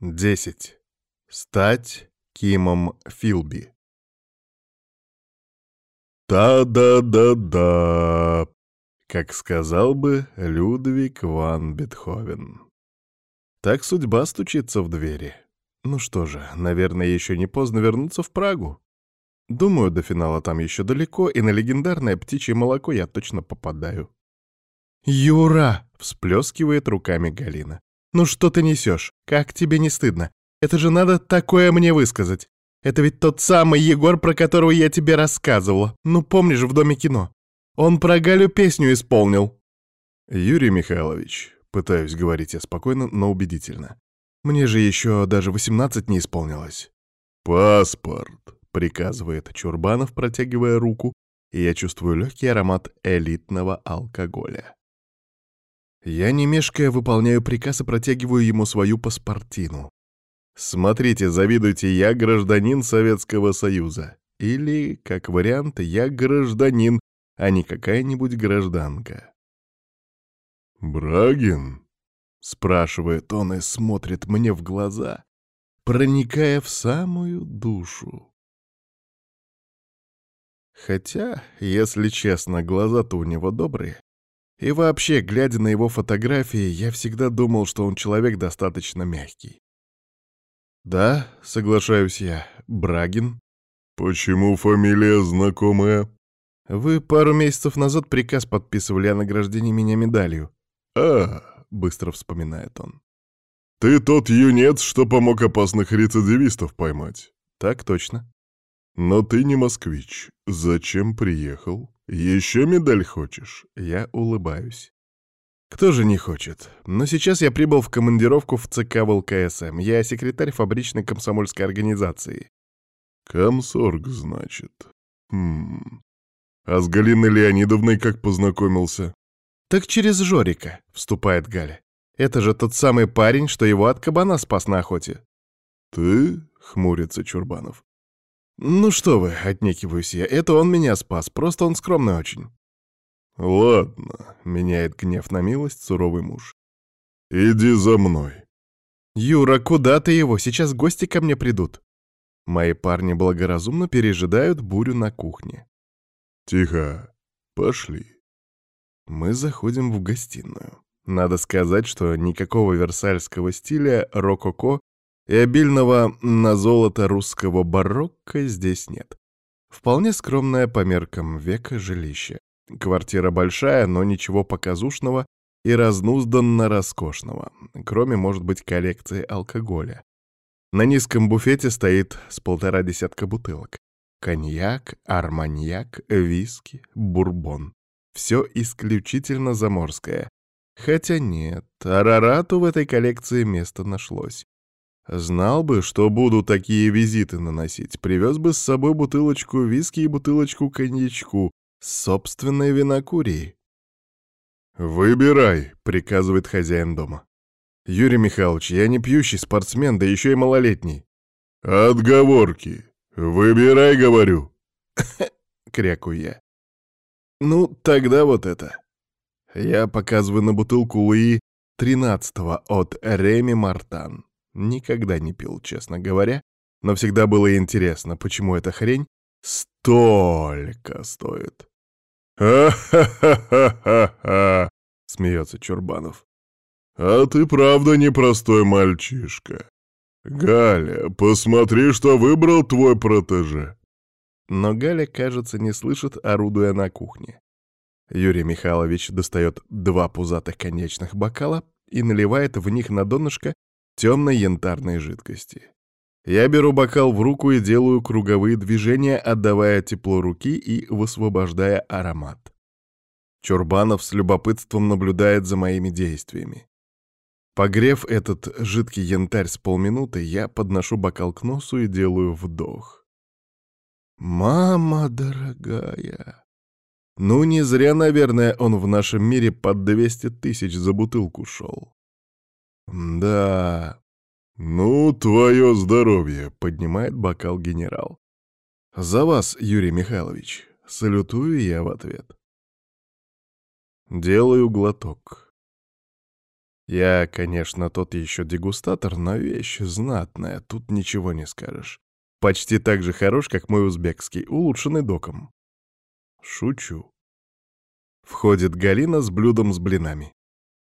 10. Стать Кимом Филби. Та-да-да-да, как сказал бы Людвиг ван Бетховен. Так судьба стучится в двери. Ну что же, наверное, еще не поздно вернуться в Прагу. Думаю, до финала там еще далеко, и на легендарное птичье молоко я точно попадаю. «Юра!» — всплескивает руками Галина. «Ну что ты несешь? Как тебе не стыдно? Это же надо такое мне высказать. Это ведь тот самый Егор, про которого я тебе рассказывала. Ну, помнишь, в Доме кино. Он про Галю песню исполнил». «Юрий Михайлович», — пытаюсь говорить я спокойно, но убедительно. «Мне же еще даже восемнадцать не исполнилось». «Паспорт», — приказывает Чурбанов, протягивая руку, и я чувствую легкий аромат элитного алкоголя. Я, не мешкая, выполняю приказ и протягиваю ему свою паспортину. Смотрите, завидуйте, я гражданин Советского Союза. Или, как вариант, я гражданин, а не какая-нибудь гражданка. «Брагин?» — спрашивает он и смотрит мне в глаза, проникая в самую душу. Хотя, если честно, глаза-то у него добрые. И вообще, глядя на его фотографии, я всегда думал, что он человек достаточно мягкий. «Да, соглашаюсь я. Брагин». «Почему фамилия знакомая?» «Вы пару месяцев назад приказ подписывали о награждении меня медалью». «А, — быстро вспоминает он. «Ты тот юнец, что помог опасных рецидивистов поймать?» «Так точно». «Но ты не москвич. Зачем приехал?» «Еще медаль хочешь?» Я улыбаюсь. Кто же не хочет? Но сейчас я прибыл в командировку в ЦК ВЛКСМ. Я секретарь фабричной комсомольской организации. Комсорг, значит. Хм. А с Галиной Леонидовной как познакомился? Так через Жорика, вступает Галя. Это же тот самый парень, что его от кабана спас на охоте. Ты? Хмурится Чурбанов. «Ну что вы», — отнекиваюсь я, — «это он меня спас, просто он скромный очень». «Ладно», — меняет гнев на милость суровый муж. «Иди за мной». «Юра, куда ты его? Сейчас гости ко мне придут». Мои парни благоразумно пережидают бурю на кухне. «Тихо, пошли». Мы заходим в гостиную. Надо сказать, что никакого версальского стиля рококо и обильного на золото русского барокко здесь нет. Вполне скромное по меркам века жилище. Квартира большая, но ничего показушного и разнузданно роскошного, кроме, может быть, коллекции алкоголя. На низком буфете стоит с полтора десятка бутылок. Коньяк, арманьяк, виски, бурбон. Все исключительно заморское. Хотя нет, Арарату в этой коллекции место нашлось. Знал бы, что буду такие визиты наносить, привез бы с собой бутылочку виски и бутылочку коньячку с собственной винокурией. «Выбирай», — приказывает хозяин дома. «Юрий Михайлович, я не пьющий спортсмен, да еще и малолетний». «Отговорки. Выбирай, говорю». крякую я. «Ну, тогда вот это». Я показываю на бутылку Луи тринадцатого от Реми Мартан. Никогда не пил, честно говоря, но всегда было интересно, почему эта хрень столько стоит. «Ха-ха-ха-ха-ха!» — смеется Чурбанов. «А ты правда непростой мальчишка. Галя, посмотри, что выбрал твой протеже». Но Галя, кажется, не слышит, орудуя на кухне. Юрий Михайлович достает два пузатых конечных бокала и наливает в них на донышко темной янтарной жидкости. Я беру бокал в руку и делаю круговые движения, отдавая тепло руки и высвобождая аромат. Чурбанов с любопытством наблюдает за моими действиями. Погрев этот жидкий янтарь с полминуты, я подношу бокал к носу и делаю вдох. «Мама дорогая!» Ну, не зря, наверное, он в нашем мире под 200 тысяч за бутылку шел. «Да...» «Ну, твое здоровье!» — поднимает бокал генерал. «За вас, Юрий Михайлович!» — салютую я в ответ. Делаю глоток. Я, конечно, тот еще дегустатор, но вещь знатная, тут ничего не скажешь. Почти так же хорош, как мой узбекский, улучшенный доком. Шучу. Входит Галина с блюдом с блинами.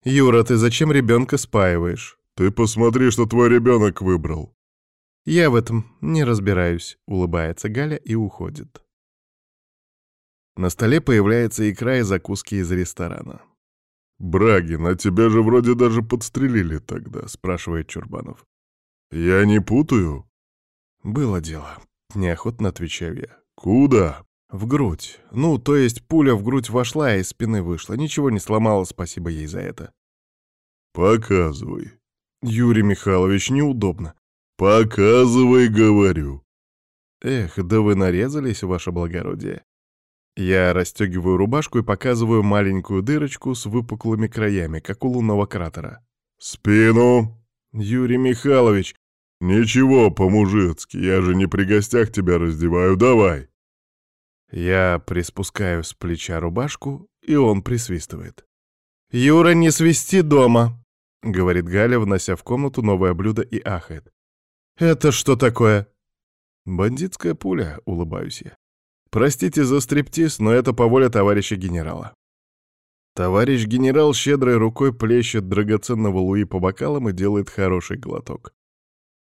«Юра, ты зачем ребенка спаиваешь?» «Ты посмотри, что твой ребенок выбрал». «Я в этом не разбираюсь», — улыбается Галя и уходит. На столе появляется икра и закуски из ресторана. «Брагин, а тебя же вроде даже подстрелили тогда», — спрашивает Чурбанов. «Я не путаю?» «Было дело», — неохотно отвечаю я. «Куда?» «В грудь. Ну, то есть пуля в грудь вошла и из спины вышла. Ничего не сломала, спасибо ей за это». «Показывай». «Юрий Михайлович, неудобно». «Показывай, говорю». «Эх, да вы нарезались, ваше благородие». Я расстегиваю рубашку и показываю маленькую дырочку с выпуклыми краями, как у лунного кратера. «Спину!» «Юрий Михайлович!» «Ничего, по-мужицки, я же не при гостях тебя раздеваю, давай!» Я приспускаю с плеча рубашку, и он присвистывает. «Юра, не свисти дома!» — говорит Галя, внося в комнату новое блюдо и ахает. «Это что такое?» «Бандитская пуля», — улыбаюсь я. Простите за стриптиз, но это по воле товарища генерала. Товарищ генерал щедрой рукой плещет драгоценного Луи по бокалам и делает хороший глоток.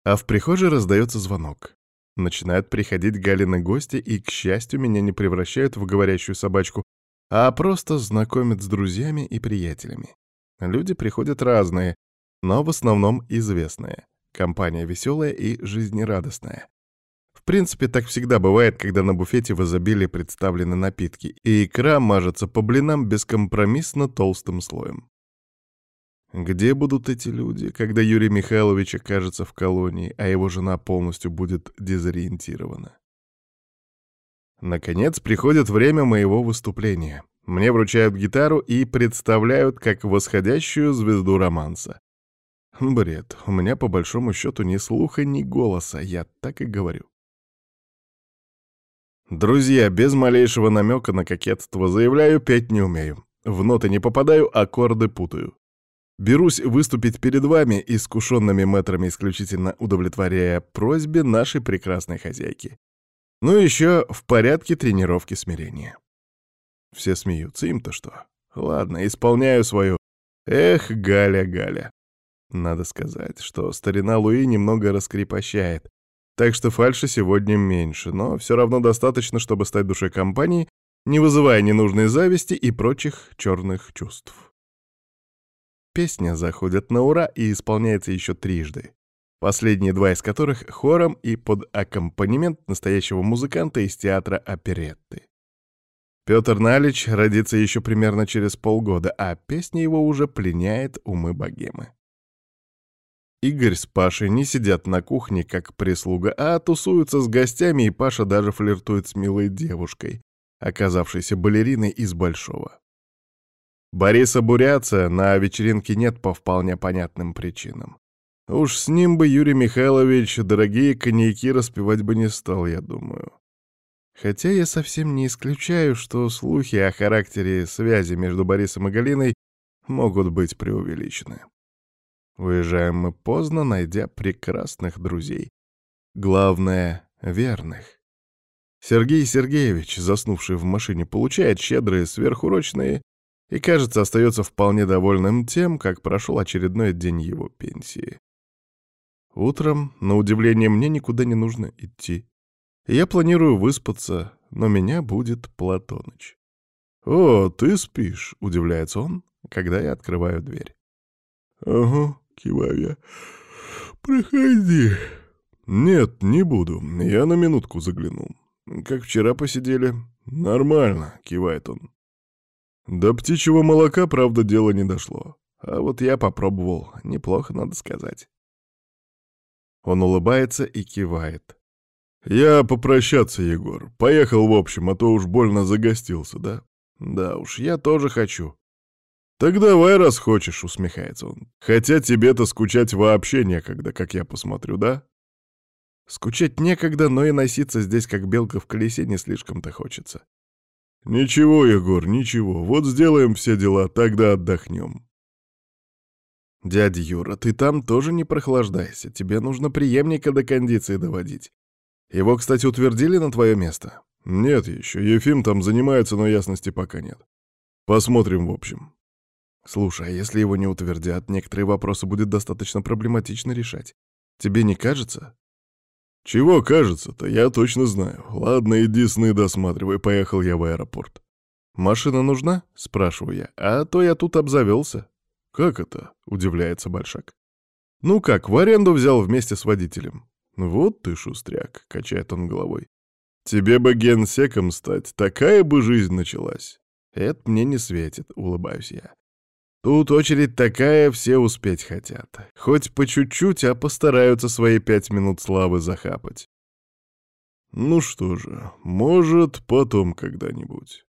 А в прихожей раздается звонок. Начинают приходить Галины гости и, к счастью, меня не превращают в говорящую собачку, а просто знакомят с друзьями и приятелями. Люди приходят разные, но в основном известные. Компания веселая и жизнерадостная. В принципе, так всегда бывает, когда на буфете в изобилии представлены напитки, и икра мажется по блинам бескомпромиссно толстым слоем. Где будут эти люди, когда Юрий Михайлович окажется в колонии, а его жена полностью будет дезориентирована? Наконец приходит время моего выступления. Мне вручают гитару и представляют как восходящую звезду романса. Бред, у меня по большому счету ни слуха, ни голоса, я так и говорю. Друзья, без малейшего намека на кокетство заявляю, петь не умею. В ноты не попадаю, аккорды путаю. Берусь выступить перед вами, искушенными метрами исключительно удовлетворяя просьбе нашей прекрасной хозяйки. Ну и еще в порядке тренировки смирения. Все смеются, им-то что? Ладно, исполняю свою. Эх, Галя, Галя. Надо сказать, что старина Луи немного раскрепощает, так что фальши сегодня меньше, но все равно достаточно, чтобы стать душой компании, не вызывая ненужной зависти и прочих черных чувств. Песня заходит на ура и исполняется еще трижды. Последние два из которых хором и под аккомпанемент настоящего музыканта из театра оперетты. Петр Налич родится еще примерно через полгода, а песня его уже пленяет умы богемы. Игорь с Пашей не сидят на кухне, как прислуга, а тусуются с гостями, и Паша даже флиртует с милой девушкой, оказавшейся балериной из Большого. Бориса Буряца на вечеринке нет по вполне понятным причинам. Уж с ним бы Юрий Михайлович дорогие коньяки распивать бы не стал, я думаю. Хотя я совсем не исключаю, что слухи о характере связи между Борисом и Галиной могут быть преувеличены. Уезжаем мы поздно, найдя прекрасных друзей. Главное — верных. Сергей Сергеевич, заснувший в машине, получает щедрые сверхурочные и, кажется, остается вполне довольным тем, как прошел очередной день его пенсии. Утром, на удивление, мне никуда не нужно идти. Я планирую выспаться, но меня будет Платоныч. «О, ты спишь», — удивляется он, когда я открываю дверь. «Ага, киваю я. «Проходи». «Нет, не буду. Я на минутку заглянул. Как вчера посидели?» «Нормально», — кивает он. До птичьего молока, правда, дело не дошло. А вот я попробовал. Неплохо, надо сказать. Он улыбается и кивает. «Я попрощаться, Егор. Поехал в общем, а то уж больно загостился, да?» «Да уж, я тоже хочу. «Так давай, раз хочешь», — усмехается он. «Хотя тебе-то скучать вообще некогда, как я посмотрю, да?» «Скучать некогда, но и носиться здесь, как белка в колесе, не слишком-то хочется». «Ничего, Егор, ничего. Вот сделаем все дела, тогда отдохнем». «Дядя Юра, ты там тоже не прохлаждайся. Тебе нужно преемника до кондиции доводить. Его, кстати, утвердили на твое место?» «Нет еще. Ефим там занимается, но ясности пока нет. Посмотрим в общем». «Слушай, а если его не утвердят, некоторые вопросы будет достаточно проблематично решать. Тебе не кажется?» «Чего кажется-то, я точно знаю. Ладно, иди сны досматривай, поехал я в аэропорт». «Машина нужна?» — спрашиваю я. «А то я тут обзавелся». «Как это?» — удивляется Большак. «Ну как, в аренду взял вместе с водителем». «Вот ты шустряк», — качает он головой. «Тебе бы генсеком стать, такая бы жизнь началась». «Это мне не светит», — улыбаюсь я. «Тут очередь такая, все успеть хотят. Хоть по чуть-чуть, а постараются свои пять минут славы захапать». «Ну что же, может, потом когда-нибудь».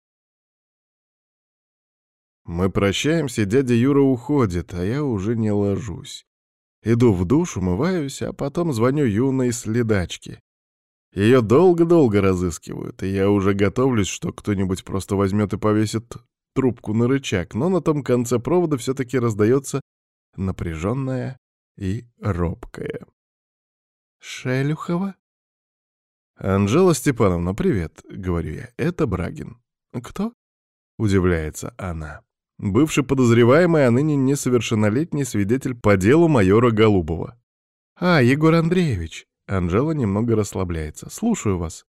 Мы прощаемся, дядя Юра уходит, а я уже не ложусь. Иду в душ, умываюсь, а потом звоню юной следачке. Ее долго-долго разыскивают, и я уже готовлюсь, что кто-нибудь просто возьмет и повесит трубку на рычаг, но на том конце провода все-таки раздается напряженная и робкая. «Шелюхова?» «Анжела Степановна, привет», — говорю я, — «это Брагин». «Кто?» — удивляется она. Бывший подозреваемый, а ныне несовершеннолетний свидетель по делу майора Голубова. «А, Егор Андреевич!» Анжела немного расслабляется. «Слушаю вас».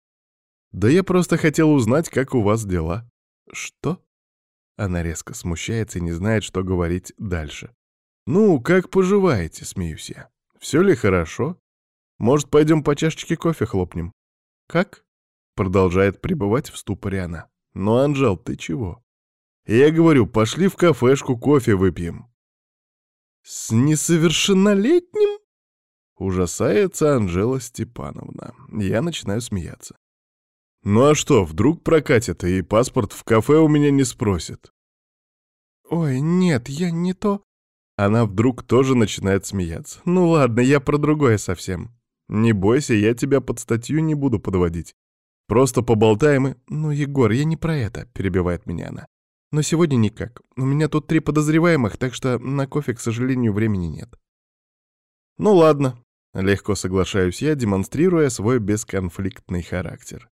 «Да я просто хотел узнать, как у вас дела». «Что?» Она резко смущается и не знает, что говорить дальше. «Ну, как поживаете?» — смеюсь я. «Все ли хорошо? Может, пойдем по чашечке кофе хлопнем?» «Как?» — продолжает пребывать в ступоре она. «Ну, Анжел, ты чего?» Я говорю, пошли в кафешку кофе выпьем. С несовершеннолетним? Ужасается Анжела Степановна. Я начинаю смеяться. Ну а что, вдруг прокатит, и паспорт в кафе у меня не спросит? Ой, нет, я не то. Она вдруг тоже начинает смеяться. Ну ладно, я про другое совсем. Не бойся, я тебя под статью не буду подводить. Просто поболтаем и... Ну, Егор, я не про это, перебивает меня она. Но сегодня никак. У меня тут три подозреваемых, так что на кофе, к сожалению, времени нет. Ну ладно, легко соглашаюсь я, демонстрируя свой бесконфликтный характер.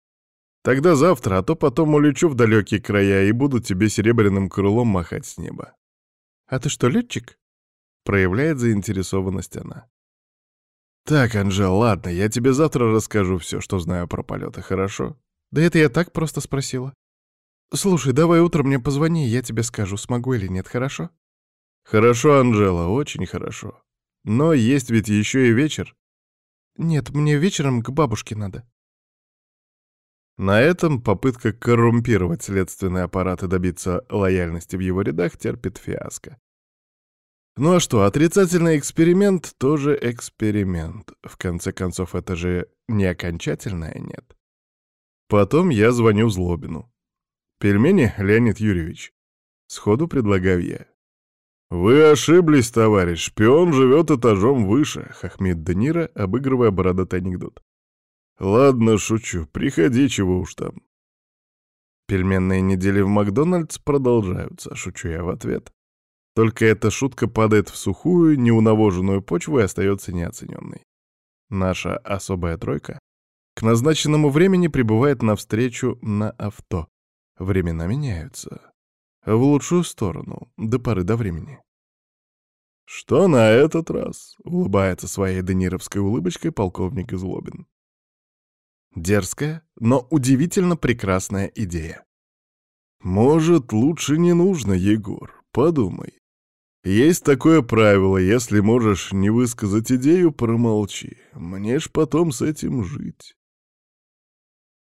Тогда завтра, а то потом улечу в далекие края и буду тебе серебряным крылом махать с неба. А ты что, летчик? Проявляет заинтересованность она. Так, Анжел, ладно, я тебе завтра расскажу все, что знаю про полеты, хорошо? Да это я так просто спросила. «Слушай, давай утром мне позвони, я тебе скажу, смогу или нет, хорошо?» «Хорошо, Анжела, очень хорошо. Но есть ведь еще и вечер». «Нет, мне вечером к бабушке надо». На этом попытка коррумпировать следственный аппарат и добиться лояльности в его рядах терпит фиаско. Ну а что, отрицательный эксперимент тоже эксперимент. В конце концов, это же не окончательное «нет». Потом я звоню Злобину. «Пельмени, Леонид Юрьевич?» Сходу предлагаю я. «Вы ошиблись, товарищ. Шпион живет этажом выше», — хохмит Данира, обыгрывая бородатый анекдот. «Ладно, шучу. Приходи, чего уж там». Пельменные недели в Макдональдс продолжаются, шучу я в ответ. Только эта шутка падает в сухую, неунавоженную почву и остается неоцененной. Наша особая тройка к назначенному времени прибывает навстречу на авто. Времена меняются. В лучшую сторону, до поры до времени. «Что на этот раз?» — улыбается своей денировской улыбочкой полковник Излобин. Дерзкая, но удивительно прекрасная идея. «Может, лучше не нужно, Егор, подумай. Есть такое правило, если можешь не высказать идею, промолчи. Мне ж потом с этим жить».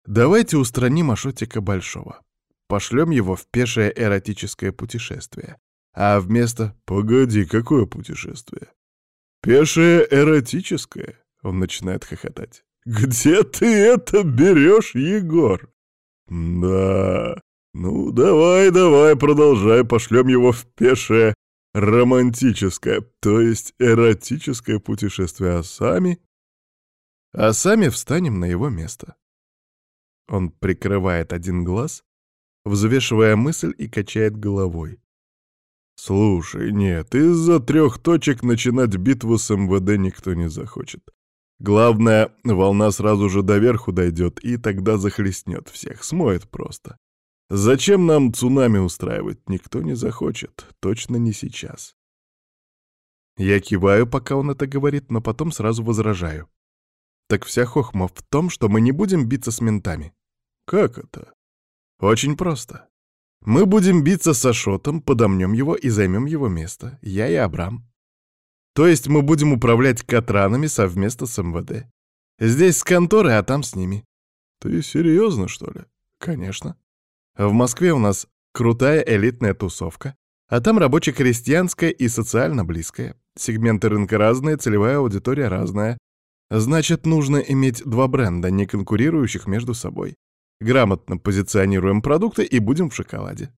Давайте устраним Ашотика Большого. Пошлем его в пешее эротическое путешествие. А вместо «Погоди, какое путешествие?» «Пешее эротическое?» Он начинает хохотать. «Где ты это берешь, Егор?» «Да, ну давай, давай, продолжай, пошлем его в пешее романтическое, то есть эротическое путешествие, а сами...» «А сами встанем на его место». Он прикрывает один глаз, взвешивая мысль и качает головой. Слушай, нет, из-за трех точек начинать битву с МВД никто не захочет. Главное, волна сразу же до верху дойдет, и тогда захлестнет всех, смоет просто. Зачем нам цунами устраивать, никто не захочет, точно не сейчас. Я киваю, пока он это говорит, но потом сразу возражаю. Так вся хохма в том, что мы не будем биться с ментами. Как это? Очень просто. Мы будем биться с Ашотом, подомнем его и займем его место. Я и Абрам. То есть мы будем управлять Катранами совместно с МВД. Здесь с конторы, а там с ними. Ты серьезно, что ли? Конечно. В Москве у нас крутая элитная тусовка, а там рабоче-крестьянская и социально близкая. Сегменты рынка разные, целевая аудитория разная. Значит, нужно иметь два бренда, не конкурирующих между собой. Грамотно позиционируем продукты и будем в шоколаде.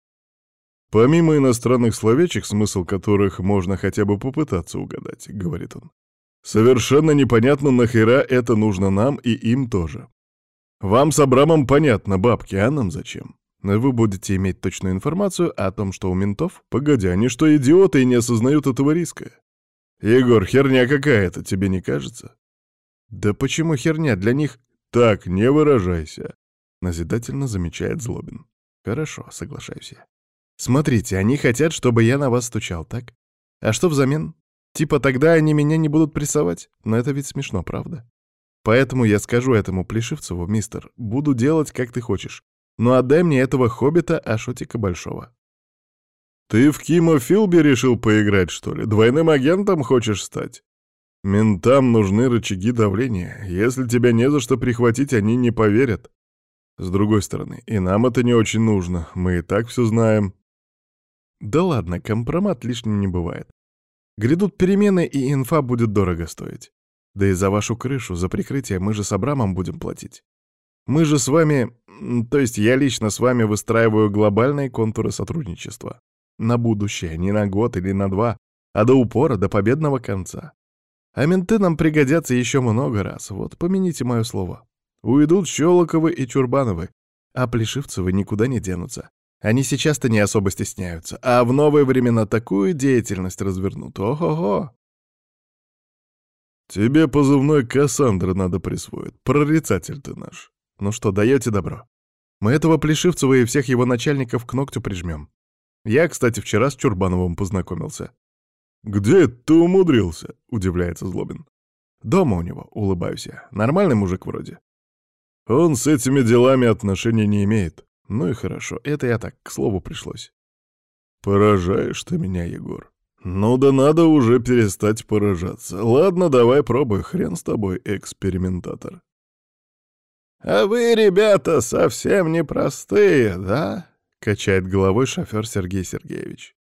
Помимо иностранных словечек, смысл которых можно хотя бы попытаться угадать, говорит он. Совершенно непонятно, нахера это нужно нам и им тоже. Вам с Абрамом понятно, бабки, а нам зачем? Вы будете иметь точную информацию о том, что у ментов... Погоди, они что, идиоты и не осознают этого риска? Егор, херня какая-то, тебе не кажется? Да почему херня? Для них... Так, не выражайся. Назидательно замечает Злобин. Хорошо, соглашаюсь я. Смотрите, они хотят, чтобы я на вас стучал, так? А что взамен? Типа тогда они меня не будут прессовать? Но это ведь смешно, правда? Поэтому я скажу этому Плешивцеву, мистер, буду делать, как ты хочешь. Но отдай мне этого хоббита Ашотика Большого. Ты в Кимо Филби решил поиграть, что ли? Двойным агентом хочешь стать? Ментам нужны рычаги давления. Если тебя не за что прихватить, они не поверят. С другой стороны, и нам это не очень нужно. Мы и так все знаем. Да ладно, компромат лишним не бывает. Грядут перемены, и инфа будет дорого стоить. Да и за вашу крышу, за прикрытие мы же с Абрамом будем платить. Мы же с вами, то есть я лично с вами выстраиваю глобальные контуры сотрудничества. На будущее, не на год или на два, а до упора, до победного конца. А менты нам пригодятся еще много раз, вот помяните мое слово. Уйдут Щелоковы и Чурбановы, а Плешивцевы никуда не денутся. Они сейчас-то не особо стесняются, а в новые времена такую деятельность развернут. Ого-го! Тебе позывной Кассандра надо присвоить. Прорицатель ты наш. Ну что, даете добро? Мы этого Плешивцева и всех его начальников к ногтю прижмем. Я, кстати, вчера с Чурбановым познакомился. «Где ты умудрился?» — удивляется Злобин. «Дома у него», — улыбаюсь я. «Нормальный мужик вроде». Он с этими делами отношения не имеет. Ну и хорошо, это я так, к слову пришлось. Поражаешь ты меня, Егор. Ну да надо уже перестать поражаться. Ладно, давай пробуй, хрен с тобой, экспериментатор. А вы, ребята, совсем непростые, да? Качает головой шофер Сергей Сергеевич.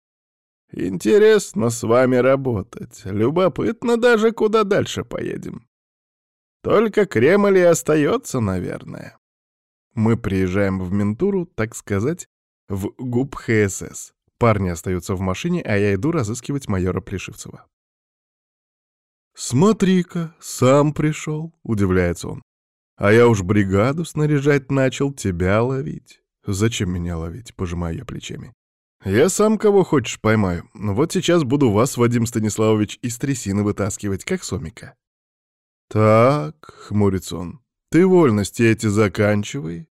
Интересно с вами работать. Любопытно даже, куда дальше поедем. Только Кремль и остается, наверное. Мы приезжаем в Ментуру, так сказать, в ГУП ХСС. Парни остаются в машине, а я иду разыскивать майора Плешивцева. «Смотри-ка, сам пришел», — удивляется он. «А я уж бригаду снаряжать начал тебя ловить». «Зачем меня ловить?» — пожимаю я плечами. «Я сам кого хочешь поймаю. Вот сейчас буду вас, Вадим Станиславович, из трясины вытаскивать, как сомика». «Так», — хмурится он, — «ты вольности эти заканчивай.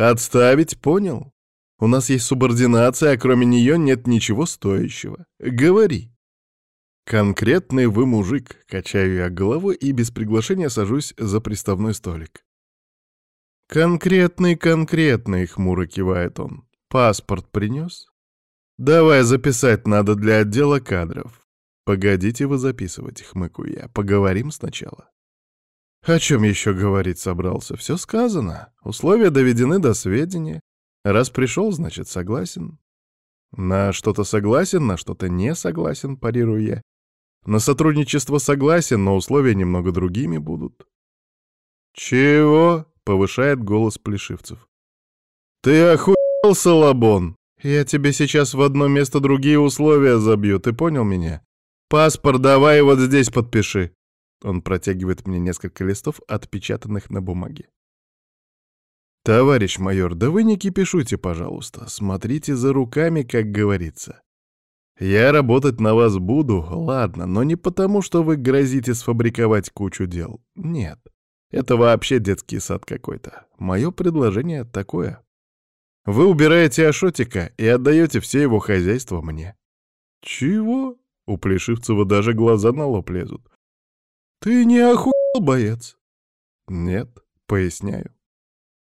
Отставить, понял? У нас есть субординация, а кроме нее нет ничего стоящего. Говори». «Конкретный вы мужик», — качаю я головой и без приглашения сажусь за приставной столик. «Конкретный, конкретный», — хмуро кивает он. «Паспорт принес?» «Давай записать надо для отдела кадров». «Погодите вы записывать», — хмыкаю я. «Поговорим сначала». О чем еще говорить собрался? Все сказано. Условия доведены до сведения. Раз пришел, значит, согласен. На что-то согласен, на что-то не согласен, парирую я. На сотрудничество согласен, но условия немного другими будут. «Чего?» — повышает голос Плешивцев. «Ты охуел, Салабон? Я тебе сейчас в одно место другие условия забью, ты понял меня? Паспорт давай вот здесь подпиши». Он протягивает мне несколько листов, отпечатанных на бумаге. «Товарищ майор, да вы не кипишуйте, пожалуйста. Смотрите за руками, как говорится. Я работать на вас буду, ладно, но не потому, что вы грозите сфабриковать кучу дел. Нет, это вообще детский сад какой-то. Мое предложение такое. Вы убираете Ашотика и отдаете все его хозяйство мне. Чего? У Плешивцева даже глаза на лоб лезут. Ты не охуел, боец? Нет, поясняю.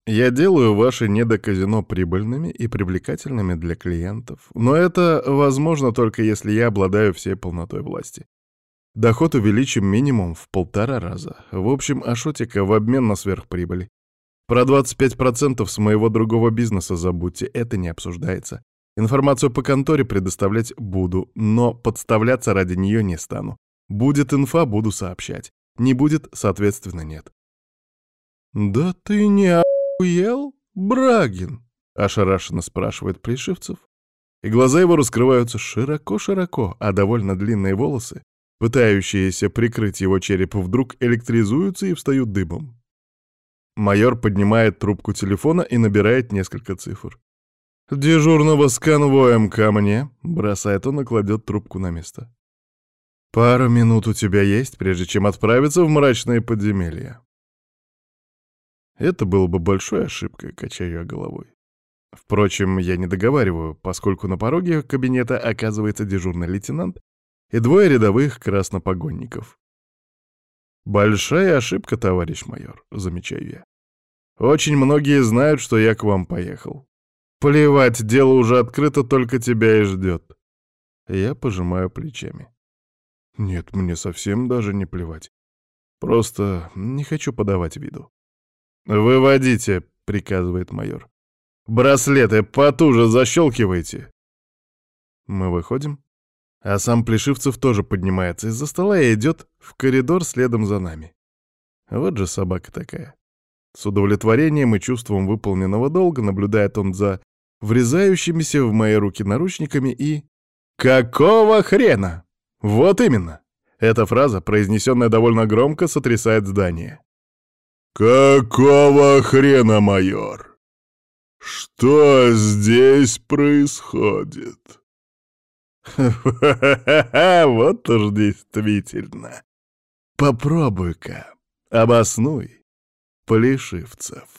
Я делаю ваши недоказино прибыльными и привлекательными для клиентов, но это возможно только если я обладаю всей полнотой власти. Доход увеличим минимум в полтора раза. В общем, Ашотика в обмен на сверхприбыли. Про 25% с моего другого бизнеса забудьте, это не обсуждается. Информацию по конторе предоставлять буду, но подставляться ради нее не стану. Будет инфа, буду сообщать. Не будет, соответственно, нет. «Да ты не охуел, Брагин?» — ошарашенно спрашивает Плешивцев. И глаза его раскрываются широко-широко, а довольно длинные волосы, пытающиеся прикрыть его череп, вдруг электризуются и встают дыбом. Майор поднимает трубку телефона и набирает несколько цифр. «Дежурного с конвоем ко мне», — бросает он и кладет трубку на место. «Пару минут у тебя есть, прежде чем отправиться в мрачные подземелья». Это было бы большой ошибкой, качаю я головой. Впрочем, я не договариваю, поскольку на пороге кабинета оказывается дежурный лейтенант и двое рядовых краснопогонников. «Большая ошибка, товарищ майор», — замечаю я. «Очень многие знают, что я к вам поехал. Плевать, дело уже открыто, только тебя и ждет». Я пожимаю плечами. «Нет, мне совсем даже не плевать. Просто не хочу подавать виду». «Выводите», — приказывает майор. «Браслеты потуже защелкивайте». Мы выходим, а сам Плешивцев тоже поднимается из-за стола и идет в коридор следом за нами. Вот же собака такая. С удовлетворением и чувством выполненного долга наблюдает он за врезающимися в мои руки наручниками и... «Какого хрена?» Вот именно. Эта фраза, произнесенная довольно громко, сотрясает здание. «Какого хрена, майор? Что здесь происходит?» Вот уж действительно. Попробуй-ка, обоснуй, Полишивцев.